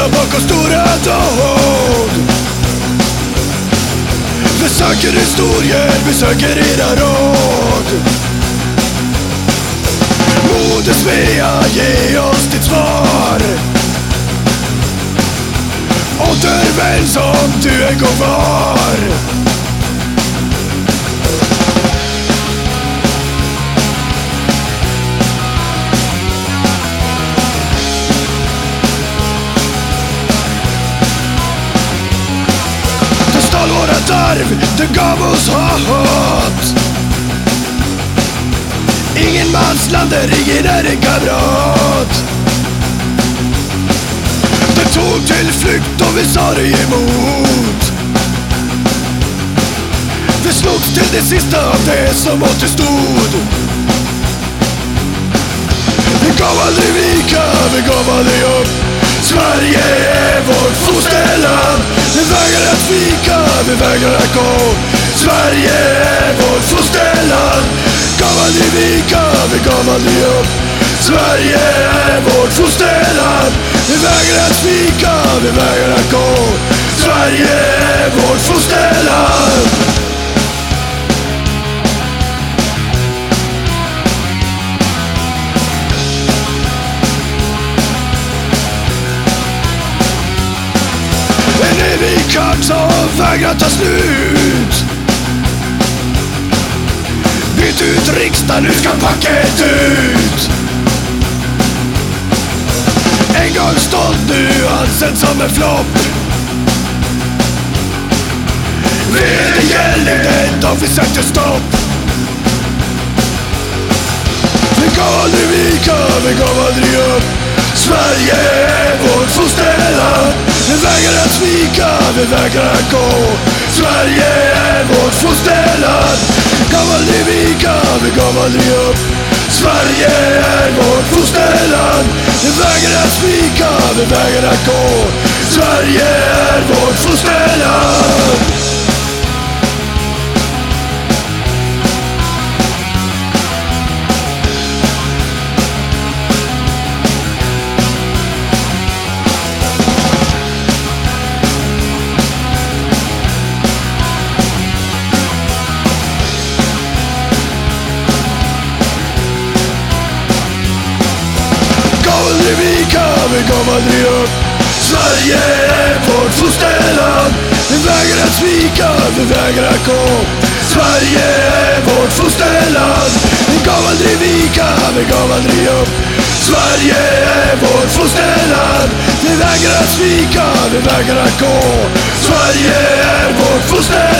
väntar bakom stora dag. Vi söker historier, vi söker era råd. Moder Svea, ge oss ditt svar. Återvänd som du en gång var. Arv, det gav oss hat. Ingen manslander, ingen är en kamrat. Det tog till flykt och vi sa det emot. Vi slogs till det sista av det som återstod. Vi gav aldrig vika, vi gav aldrig upp. Sverige är vårt fosterland vi vägrar att gå. Sverige är vårt fosterland. Gav aldrig vika, vi gav aldrig upp. Sverige är vårt fosterland. Vi vägrar att svika, vi vägrar att gå. Sverige är vårt fosterland. Kört som vägrar ta slut. Byt ut riksdagen, nu ska packet ut. En gång stolt, nu ansedd som en flopp. Vedergällningen, de försökte stopp. Vi gav aldrig vika, vi gav aldrig upp. Sverige är vårt fosterland svika, vi vägrar att gå. Sverige är vårt fosterland. Gav aldrig vika, vi gav aldrig upp. Sverige är vårt fosterland. Vi vägrar att svika, vi vägrar att gå. Sverige vi gav aldrig upp Sverige är vårt fosterland. Vi vägrar att svika, vi vägrar att gå. Sverige är vårt fosterland. Vi gav aldrig vika, vi gav aldrig upp. Sverige är vårt fosterland. Vi vägrar att svika, vi vägrar att gå. Sverige är vårt fosterland.